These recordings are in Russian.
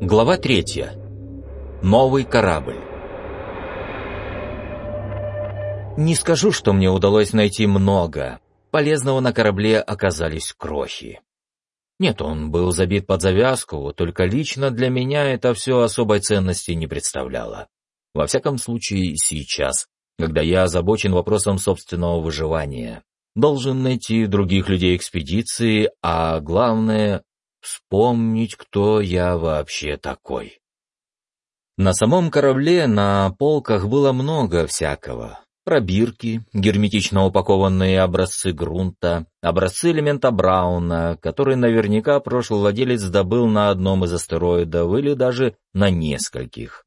Глава третья. Новый корабль. Не скажу, что мне удалось найти много. Полезного на корабле оказались крохи. Нет, он был забит под завязку, только лично для меня это все особой ценности не представляло. Во всяком случае, сейчас, когда я озабочен вопросом собственного выживания. Должен найти других людей экспедиции, а главное — вспомнить, кто я вообще такой. На самом корабле на полках было много всякого. Пробирки, герметично упакованные образцы грунта, образцы элемента Брауна, который наверняка прошлый владелец добыл на одном из астероидов или даже на нескольких.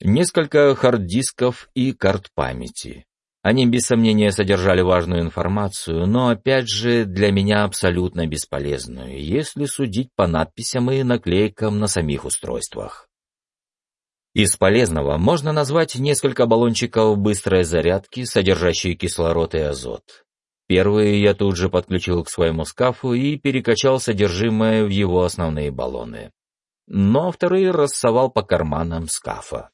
Несколько хард-дисков и карт памяти. Они без сомнения содержали важную информацию, но опять же для меня абсолютно бесполезную, если судить по надписям и наклейкам на самих устройствах. Из полезного можно назвать несколько баллончиков быстрой зарядки, содержащие кислород и азот. Первые я тут же подключил к своему скафу и перекачал содержимое в его основные баллоны. Но вторые рассовал по карманам скафа.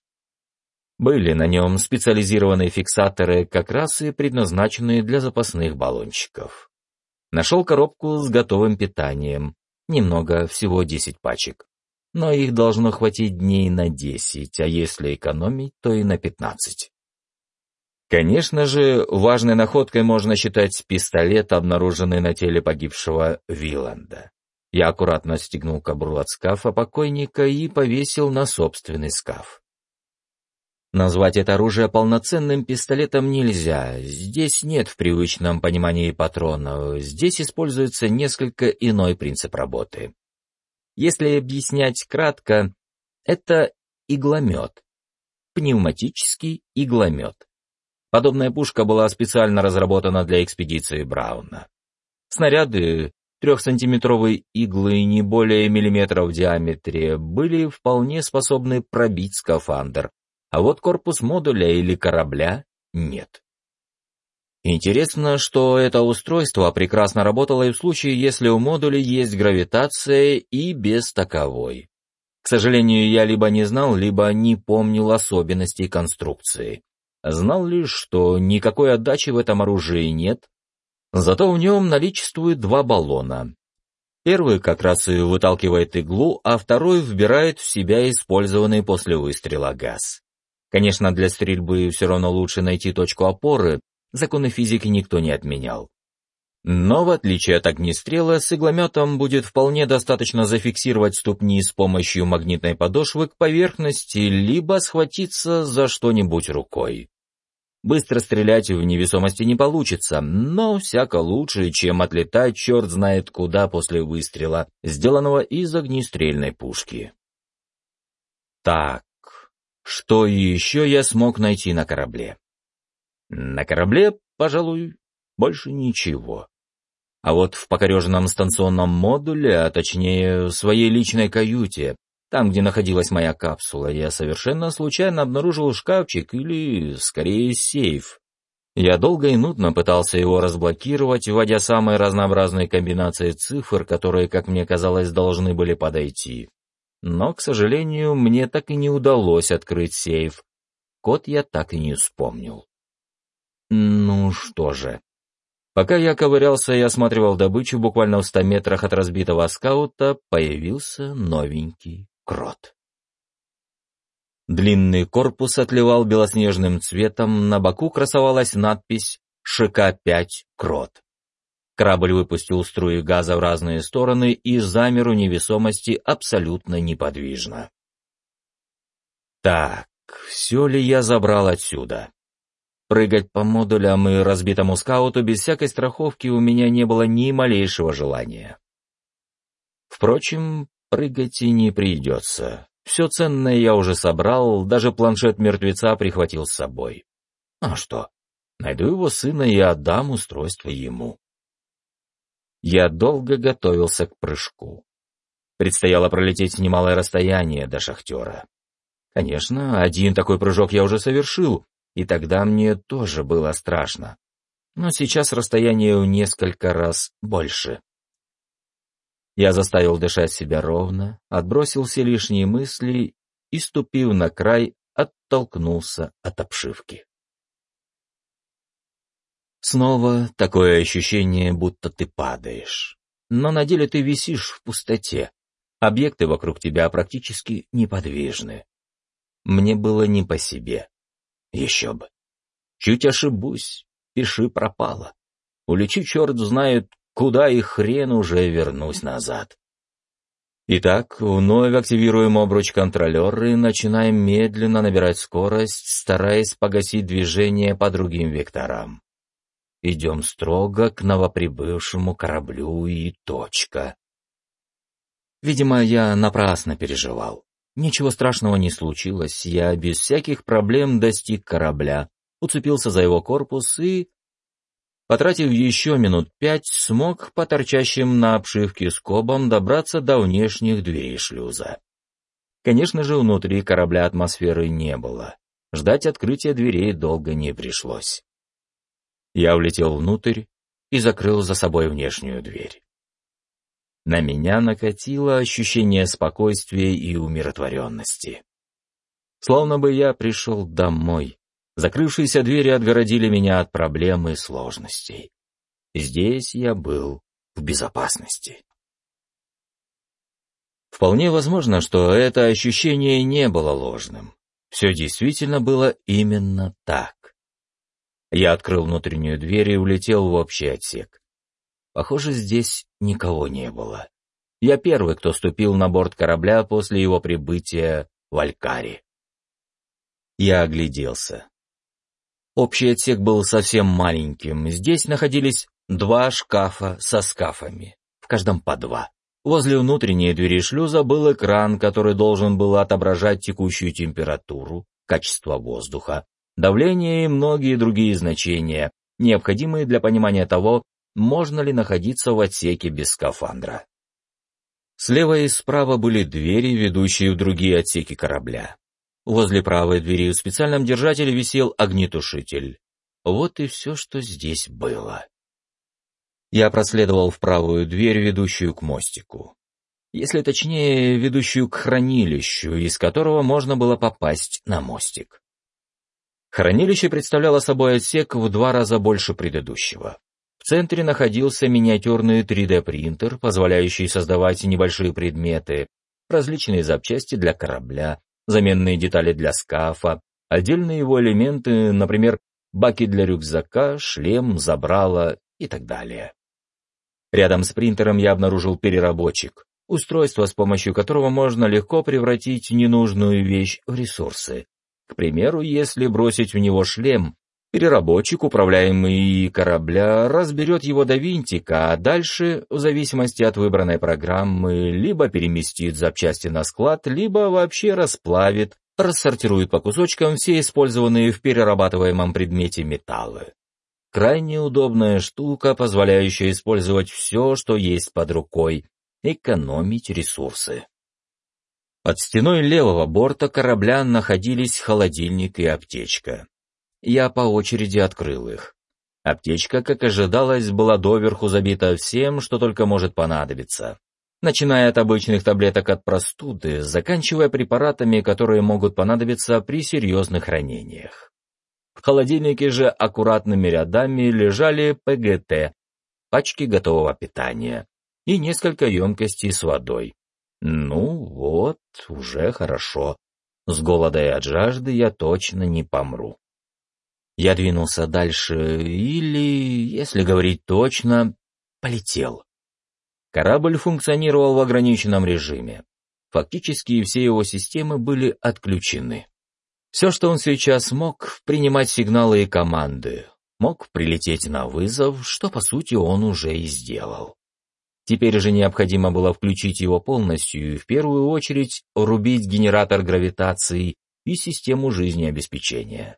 Были на нем специализированные фиксаторы, как раз и предназначенные для запасных баллончиков. Нашел коробку с готовым питанием, немного, всего 10 пачек но их должно хватить дней на десять, а если экономить, то и на пятнадцать. Конечно же, важной находкой можно считать пистолет, обнаруженный на теле погибшего Виланда. Я аккуратно стегнул кобуру от скафа покойника и повесил на собственный скаф. Назвать это оружие полноценным пистолетом нельзя, здесь нет в привычном понимании патронов, здесь используется несколько иной принцип работы. Если объяснять кратко, это игломет. Пневматический игломет. Подобная пушка была специально разработана для экспедиции Брауна. Снаряды, трехсантиметровые иглы не более миллиметра в диаметре, были вполне способны пробить скафандр, а вот корпус модуля или корабля нет. Интересно, что это устройство прекрасно работало и в случае, если у модуля есть гравитация и без таковой. К сожалению, я либо не знал, либо не помнил особенностей конструкции. Знал лишь, что никакой отдачи в этом оружии нет, зато в нем наличествует два баллона. Первый как раз и выталкивает иглу, а второй вбирает в себя использованный после выстрела газ. Конечно, для стрельбы все равно лучше найти точку опоры, законы физики никто не отменял. Но в отличие от огнестрела, с иглометом будет вполне достаточно зафиксировать ступни с помощью магнитной подошвы к поверхности, либо схватиться за что-нибудь рукой. Быстро стрелять в невесомости не получится, но всяко лучше, чем отлетать черт знает куда после выстрела, сделанного из огнестрельной пушки. Так, что еще я смог найти на корабле? На корабле, пожалуй, больше ничего. А вот в покореженном станционном модуле, а точнее в своей личной каюте, там, где находилась моя капсула, я совершенно случайно обнаружил шкафчик или, скорее, сейф. Я долго и нудно пытался его разблокировать, вводя самые разнообразные комбинации цифр, которые, как мне казалось, должны были подойти. Но, к сожалению, мне так и не удалось открыть сейф. Код я так и не вспомнил. Ну что же. Пока я ковырялся и осматривал добычу буквально в ста метрах от разбитого скаута, появился новенький крот. Длинный корпус отливал белоснежным цветом, на боку красовалась надпись «ШК-5 Крот». Корабль выпустил струи газа в разные стороны и замер у невесомости абсолютно неподвижно. Так, все ли я забрал отсюда? Прыгать по модулям и разбитому скауту без всякой страховки у меня не было ни малейшего желания. Впрочем, прыгать и не придется. Все ценное я уже собрал, даже планшет мертвеца прихватил с собой. А что, найду его сына и отдам устройство ему. Я долго готовился к прыжку. Предстояло пролететь немалое расстояние до шахтера. Конечно, один такой прыжок я уже совершил, и тогда мне тоже было страшно. Но сейчас расстояние в несколько раз больше. Я заставил дышать себя ровно, отбросил все лишние мысли и, ступив на край, оттолкнулся от обшивки. Снова такое ощущение, будто ты падаешь. Но на деле ты висишь в пустоте. Объекты вокруг тебя практически неподвижны. Мне было не по себе. Еще бы. Чуть ошибусь, пиши пропало. Улечу черт знает куда и хрен уже вернусь назад. Итак, вновь активируем обруч контролера и начинаем медленно набирать скорость, стараясь погасить движение по другим векторам. Идем строго к новоприбывшему кораблю и точка. Видимо, я напрасно переживал. Ничего страшного не случилось, я без всяких проблем достиг корабля, уцепился за его корпус и Потратив еще минут пять, смог по торчащим на обшивке скобам добраться до внешних дверей шлюза. Конечно же, внутри корабля атмосферы не было. Ждать открытия дверей долго не пришлось. Я влетел внутрь и закрыл за собой внешнюю дверь. На меня накатило ощущение спокойствия и умиротворенности. Словно бы я пришел домой, Закрывшиеся двери отгородили меня от проблем и сложностей. Здесь я был в безопасности. Вполне возможно, что это ощущение не было ложным. Все действительно было именно так. Я открыл внутреннюю дверь и улетел в общий отсек. Похоже, здесь никого не было. Я первый, кто ступил на борт корабля после его прибытия в Алькари. Я огляделся. Общий отсек был совсем маленьким. Здесь находились два шкафа со скафами, в каждом по два. Возле внутренней двери шлюза был экран, который должен был отображать текущую температуру, качество воздуха, давление и многие другие значения, необходимые для понимания того, можно ли находиться в отсеке без скафандра. Слева и справа были двери, ведущие в другие отсеки корабля. Возле правой двери в специальном держателе висел огнетушитель. Вот и все, что здесь было. Я проследовал в правую дверь, ведущую к мостику. Если точнее, ведущую к хранилищу, из которого можно было попасть на мостик. Хранилище представляло собой отсек в два раза больше предыдущего. В центре находился миниатюрный 3D-принтер, позволяющий создавать небольшие предметы, различные запчасти для корабля, заменные детали для скафа, отдельные его элементы, например, баки для рюкзака, шлем, забрала и так далее. Рядом с принтером я обнаружил переработчик, устройство, с помощью которого можно легко превратить ненужную вещь в ресурсы. К примеру, если бросить в него шлем, Переработчик, управляемый корабля, разберет его до винтика, а дальше, в зависимости от выбранной программы, либо переместит запчасти на склад, либо вообще расплавит, рассортирует по кусочкам все использованные в перерабатываемом предмете металлы. Крайне удобная штука, позволяющая использовать все, что есть под рукой, экономить ресурсы. Под стеной левого борта корабля находились холодильник и аптечка. Я по очереди открыл их. Аптечка, как ожидалось, была доверху забита всем, что только может понадобиться. Начиная от обычных таблеток от простуды, заканчивая препаратами, которые могут понадобиться при серьезных ранениях. В холодильнике же аккуратными рядами лежали ПГТ, пачки готового питания и несколько емкостей с водой. Ну вот, уже хорошо. С голода и от жажды я точно не помру. Я двинулся дальше или, если говорить точно, полетел. Корабль функционировал в ограниченном режиме. Фактически все его системы были отключены. Все, что он сейчас мог, принимать сигналы и команды, мог прилететь на вызов, что по сути он уже и сделал. Теперь же необходимо было включить его полностью и в первую очередь рубить генератор гравитации и систему жизнеобеспечения.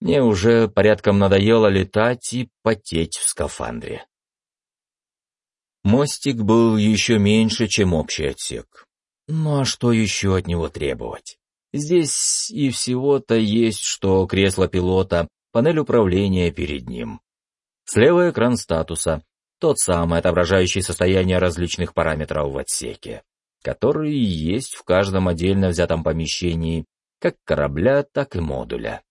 Мне уже порядком надоело летать и потеть в скафандре. Мостик был еще меньше, чем общий отсек. Ну а что еще от него требовать? Здесь и всего-то есть, что кресло пилота, панель управления перед ним. Слева экран статуса. Тот самый, отображающий состояние различных параметров в отсеке, который есть в каждом отдельно взятом помещении, как корабля, так и модуля.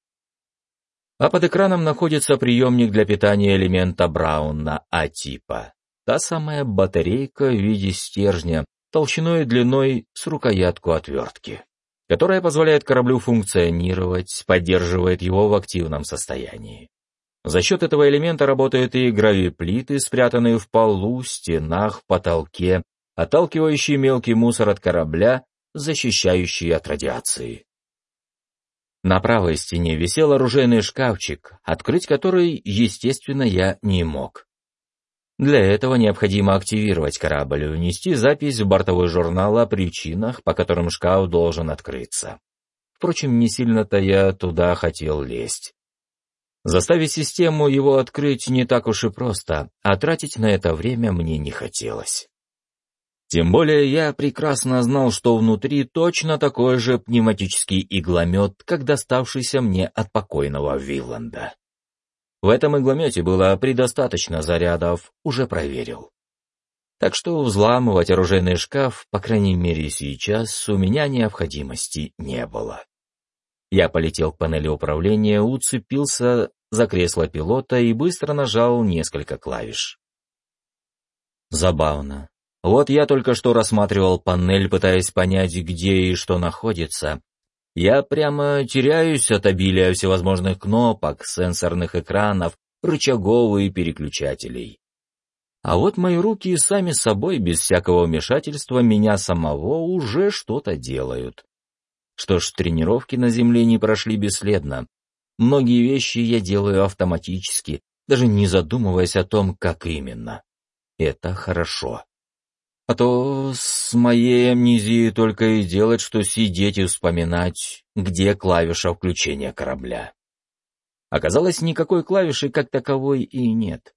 А под экраном находится приемник для питания элемента Брауна А-типа. Та самая батарейка в виде стержня, толщиной и длиной с рукоятку отвертки, которая позволяет кораблю функционировать, поддерживает его в активном состоянии. За счет этого элемента работают и гравиплиты, спрятанные в полу, стенах, потолке, отталкивающие мелкий мусор от корабля, защищающие от радиации. На правой стене висел оружейный шкафчик, открыть который, естественно, я не мог. Для этого необходимо активировать корабль и унести запись в бортовой журнал о причинах, по которым шкаф должен открыться. Впрочем, не сильно-то я туда хотел лезть. Заставить систему его открыть не так уж и просто, а тратить на это время мне не хотелось. Тем более я прекрасно знал, что внутри точно такой же пневматический игломет, как доставшийся мне от покойного Вилланда. В этом игломете было предостаточно зарядов, уже проверил. Так что взламывать оружейный шкаф, по крайней мере сейчас, у меня необходимости не было. Я полетел к панели управления, уцепился за кресло пилота и быстро нажал несколько клавиш. Забавно. Вот я только что рассматривал панель, пытаясь понять, где и что находится. Я прямо теряюсь от обилия всевозможных кнопок, сенсорных экранов, рычагов и переключателей. А вот мои руки сами собой, без всякого вмешательства меня самого, уже что-то делают. Что ж, тренировки на земле не прошли бесследно. Многие вещи я делаю автоматически, даже не задумываясь о том, как именно. Это хорошо. А то с моей амнезией только и делать, что сидеть и вспоминать, где клавиша включения корабля. Оказалось, никакой клавиши как таковой и нет.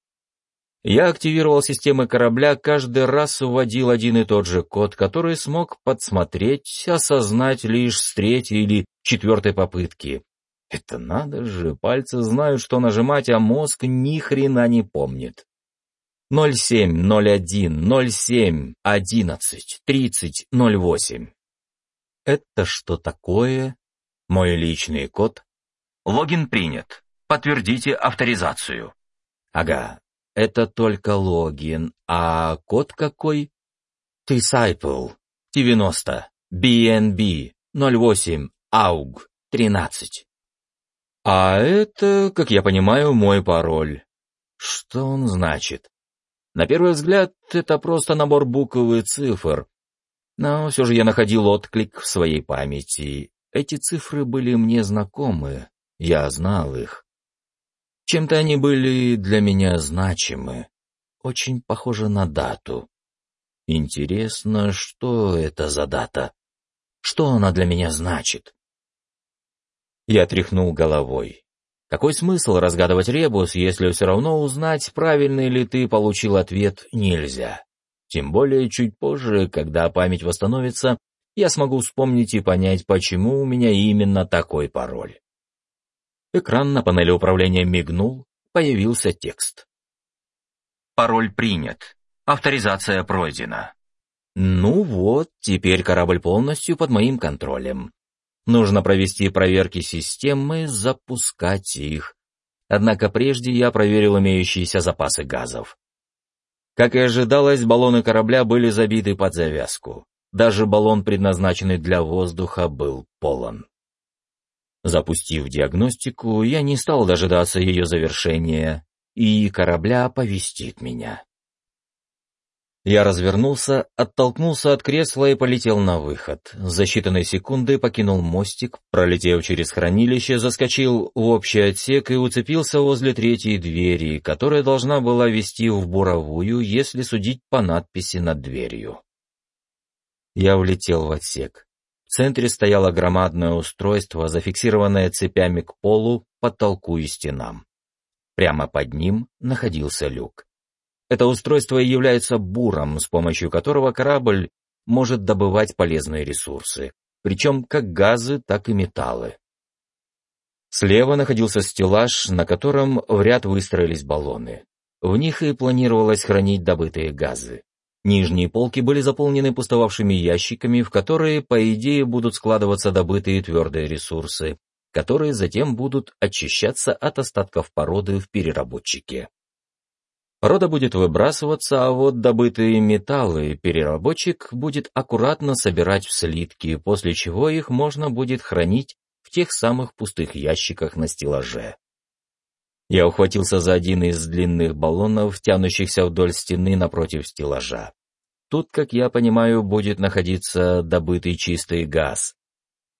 Я активировал системы корабля, каждый раз вводил один и тот же код, который смог подсмотреть, осознать лишь с третьей или четвертой попытки. Это надо же, пальцы знают, что нажимать, а мозг ни хрена не помнит. 07, 01, 07, 11, 30, 08. Это что такое? Мой личный код? Логин принят. Подтвердите авторизацию. Ага, это только логин. А код какой? Disciple. 90. BNB. 08. AUG. 13. А это, как я понимаю, мой пароль. Что он значит? На первый взгляд, это просто набор букв и цифр. Но все же я находил отклик в своей памяти. Эти цифры были мне знакомы, я знал их. Чем-то они были для меня значимы, очень похожи на дату. Интересно, что это за дата? Что она для меня значит? Я тряхнул головой. Какой смысл разгадывать ребус, если все равно узнать, правильный ли ты получил ответ, нельзя? Тем более чуть позже, когда память восстановится, я смогу вспомнить и понять, почему у меня именно такой пароль. Экран на панели управления мигнул, появился текст. Пароль принят. Авторизация пройдена. Ну вот, теперь корабль полностью под моим контролем. Нужно провести проверки системы, запускать их. Однако прежде я проверил имеющиеся запасы газов. Как и ожидалось, баллоны корабля были забиты под завязку. Даже баллон, предназначенный для воздуха, был полон. Запустив диагностику, я не стал дожидаться ее завершения, и корабля оповестит меня. Я развернулся, оттолкнулся от кресла и полетел на выход. За считанные секунды покинул мостик, пролетев через хранилище, заскочил в общий отсек и уцепился возле третьей двери, которая должна была вести в буровую, если судить по надписи над дверью. Я влетел в отсек. Центре стояло громадное устройство, зафиксированное цепями к полу, потолку и стенам. Прямо под ним находился люк. Это устройство является буром, с помощью которого корабль может добывать полезные ресурсы, причем как газы, так и металлы. Слева находился стеллаж, на котором в ряд выстроились баллоны. В них и планировалось хранить добытые газы. Нижние полки были заполнены пустовавшими ящиками, в которые, по идее, будут складываться добытые твердые ресурсы, которые затем будут очищаться от остатков породы в переработчике. Порода будет выбрасываться, а вот добытые металлы переработчик будет аккуратно собирать в слитки, после чего их можно будет хранить в тех самых пустых ящиках на стеллаже. Я ухватился за один из длинных баллонов, тянущихся вдоль стены напротив стеллажа. Тут, как я понимаю, будет находиться добытый чистый газ.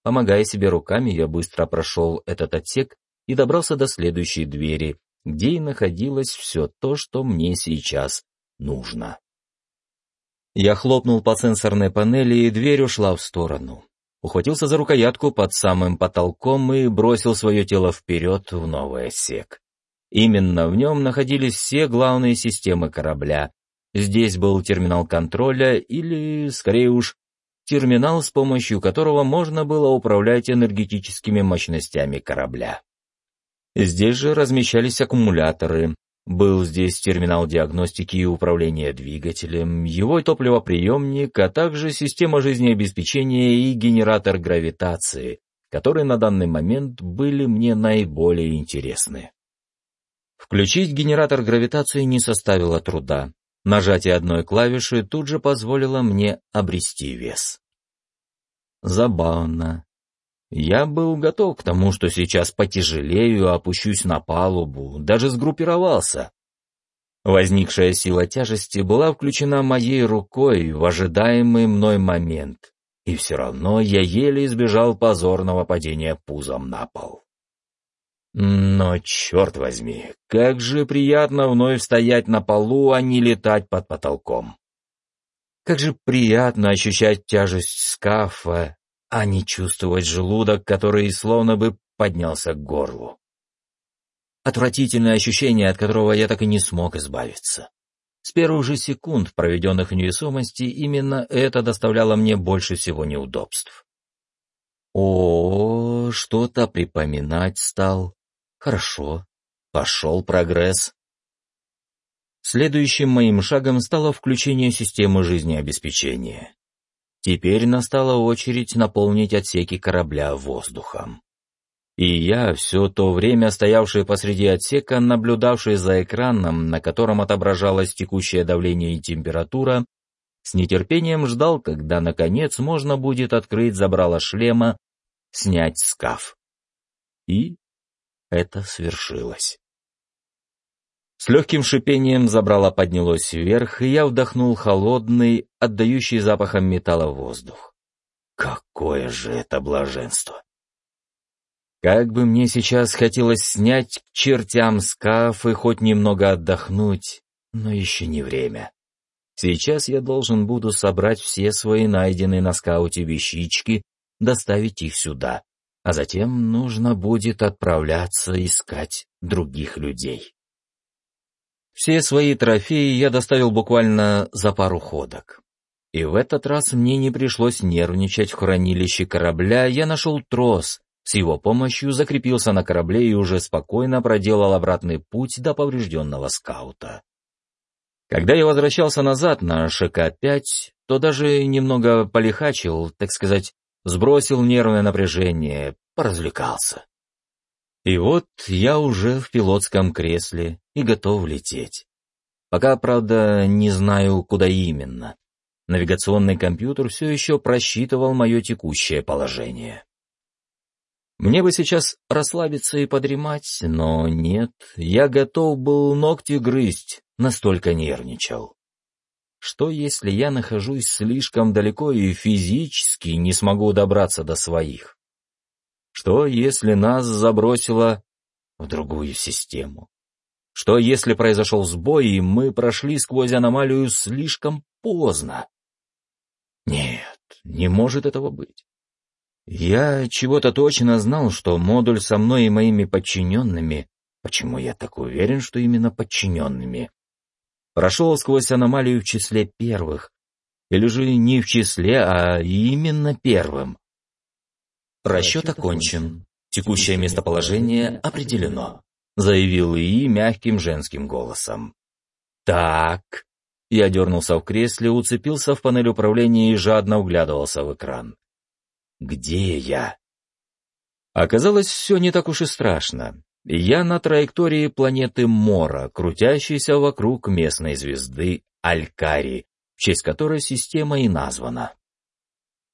Помогая себе руками, я быстро прошел этот отсек и добрался до следующей двери, где и находилось все то, что мне сейчас нужно. Я хлопнул по сенсорной панели, и дверь ушла в сторону. Ухватился за рукоятку под самым потолком и бросил свое тело вперед в новый отсек. Именно в нем находились все главные системы корабля. Здесь был терминал контроля или, скорее уж, терминал, с помощью которого можно было управлять энергетическими мощностями корабля. Здесь же размещались аккумуляторы. Был здесь терминал диагностики и управления двигателем, его топливоприемник, а также система жизнеобеспечения и генератор гравитации, которые на данный момент были мне наиболее интересны. Включить генератор гравитации не составило труда. Нажатие одной клавиши тут же позволило мне обрести вес. Забавно. Я был готов к тому, что сейчас потяжелею, опущусь на палубу, даже сгруппировался. Возникшая сила тяжести была включена моей рукой в ожидаемый мной момент, и все равно я еле избежал позорного падения пузом на пол. Но, черт возьми, как же приятно вновь стоять на полу, а не летать под потолком. Как же приятно ощущать тяжесть скафа, а не чувствовать желудок, который словно бы поднялся к горлу. Отвратительное ощущение, от которого я так и не смог избавиться. С первых же секунд, проведенных в невесомости, именно это доставляло мне больше всего неудобств. О, что-то припоминать стал. Хорошо, пошел прогресс. Следующим моим шагом стало включение системы жизнеобеспечения. Теперь настала очередь наполнить отсеки корабля воздухом. И я, все то время стоявший посреди отсека, наблюдавший за экраном, на котором отображалось текущее давление и температура, с нетерпением ждал, когда, наконец, можно будет открыть забрало шлема, снять скаф. И это свершилось. С легким шипением забрало поднялось вверх, и я вдохнул холодный, отдающий запахом металла воздух. Какое же это блаженство! Как бы мне сейчас хотелось снять к чертям скаф и хоть немного отдохнуть, но еще не время. Сейчас я должен буду собрать все свои найденные на скауте вещички, доставить их сюда а затем нужно будет отправляться искать других людей. Все свои трофеи я доставил буквально за пару ходок. И в этот раз мне не пришлось нервничать в хранилище корабля, я нашел трос, с его помощью закрепился на корабле и уже спокойно проделал обратный путь до поврежденного скаута. Когда я возвращался назад на ШК-5, то даже немного полихачил, так сказать, сбросил нервное напряжение, поразвлекался. И вот я уже в пилотском кресле и готов лететь. Пока, правда, не знаю, куда именно. Навигационный компьютер все еще просчитывал мое текущее положение. Мне бы сейчас расслабиться и подремать, но нет, я готов был ногти грызть, настолько нервничал. Что если я нахожусь слишком далеко и физически не смогу добраться до своих? Что если нас забросило в другую систему? Что если произошел сбой, и мы прошли сквозь аномалию слишком поздно? Нет, не может этого быть. Я чего-то точно знал, что модуль со мной и моими подчиненными, почему я так уверен, что именно подчиненными, прошел сквозь аномалию в числе первых, или же не в числе, а именно первым. Расчет окончен. Текущее местоположение определено, заявил ИИ мягким женским голосом. Так. Я дернулся в кресле, уцепился в панель управления и жадно углядывался в экран. Где я? Оказалось, все не так уж и страшно. Я на траектории планеты Мора, крутящейся вокруг местной звезды Алькари, в честь которой система и названа.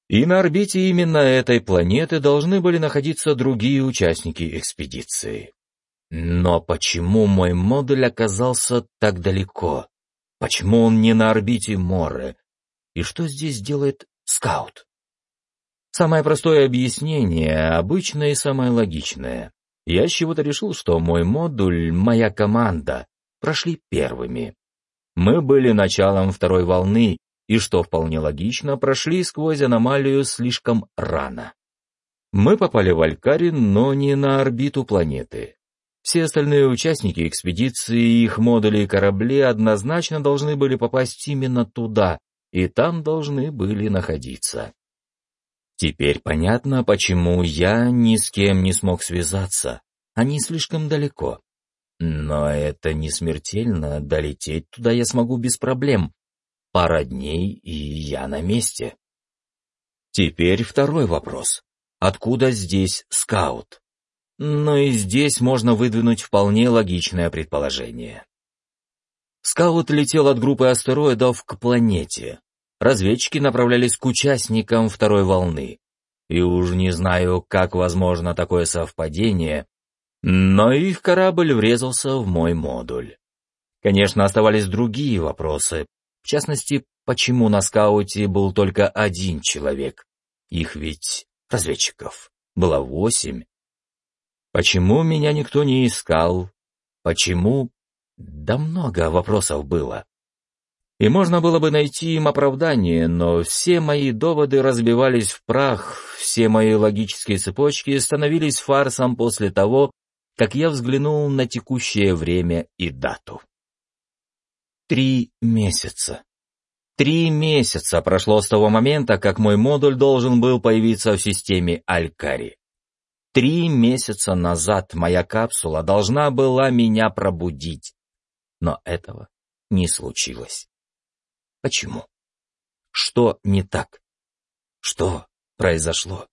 И на орбите именно этой планеты должны были находиться другие участники экспедиции. Но почему мой модуль оказался так далеко? Почему он не на орбите Моры? И что здесь делает скаут? Самое простое объяснение, обычное и самое логичное. Я с чего-то решил, что мой модуль, моя команда, прошли первыми. Мы были началом второй волны, и, что вполне логично, прошли сквозь аномалию слишком рано. Мы попали в Алькарин, но не на орбиту планеты. Все остальные участники экспедиции их модули и корабли однозначно должны были попасть именно туда, и там должны были находиться. Теперь понятно, почему я ни с кем не смог связаться. Они слишком далеко. Но это не смертельно, долететь туда я смогу без проблем. Пара дней, и я на месте. Теперь второй вопрос. Откуда здесь скаут? Но и здесь можно выдвинуть вполне логичное предположение. Скаут летел от группы астероидов к планете. Разведчики направлялись к участникам второй волны. И уж не знаю, как возможно такое совпадение, но их корабль врезался в мой модуль. Конечно, оставались другие вопросы, в частности, почему на скауте был только один человек? Их ведь, разведчиков, было восемь. Почему меня никто не искал? Почему? Да много вопросов было. И можно было бы найти им оправдание, но все мои доводы разбивались в прах, все мои логические цепочки становились фарсом после того, как я взглянул на текущее время и дату. Три месяца. Три месяца прошло с того момента, как мой модуль должен был появиться в системе Алькари. Три месяца назад моя капсула должна была меня пробудить. Но этого не случилось. Почему? Что не так? Что произошло?